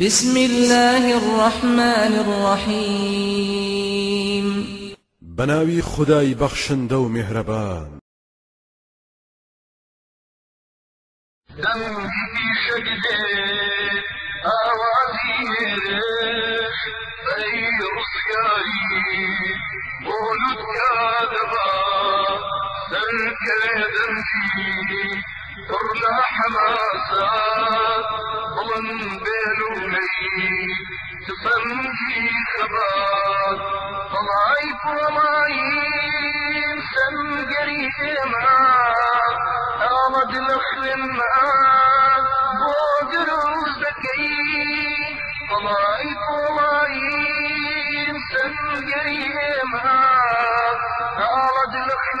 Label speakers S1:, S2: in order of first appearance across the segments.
S1: بسم الله الرحمن الرحيم.
S2: بناوي خداي بخشن و مهربان.
S3: دمجي شقدي آوازي أي رسكاري بولد كاذبا سلك ترنا حماسات ظلم بيلوني تفنجي خبات ضلايف ومايين سنقري إيمان أغد الأخر معاك بودروز ذكي ضلايف ومايين سنقري إيمان أغد الأخر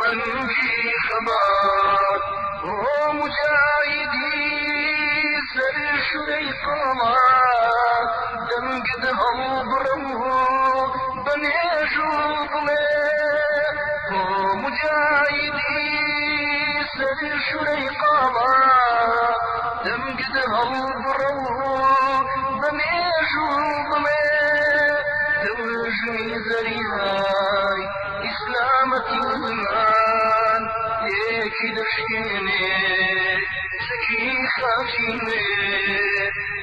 S3: تفنجي خبات ومجاهدي سر شريقات دم قد هالبرمه بني شوفلي ومجاهدي سر شريقات دم قد هالبرمه بني شوفلي توجني زرياي يكي دشكيني سكي خاشيني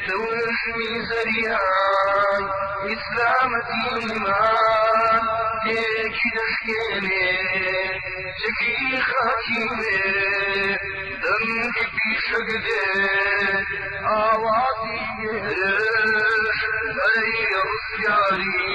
S3: توجني زرياي إسلامتي الآن يكي دشكيني سكي خاشيني دم في شقدي آواتي أي رسياري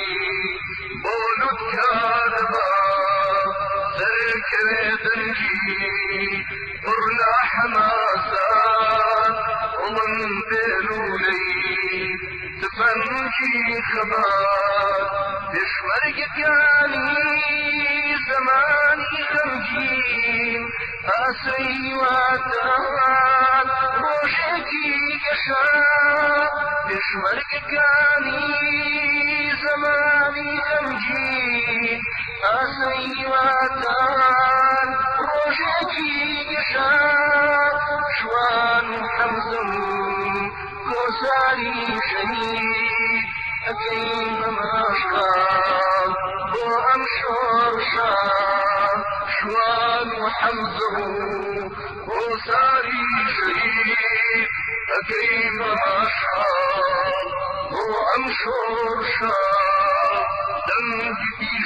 S3: ذلك دنجي برنا حماسات ومن بيلولي تفنجي خبات يشمرق كاني زماني غمجين أسري واتان روشتي قشات يشمرق كاني زماني غمجين أسري واتان روشتي قشات شوان حمزم كوساري شهيد أكيم ماشقام وأمشور شام شوان وحمزه وساري شهيد أكيم ماشقام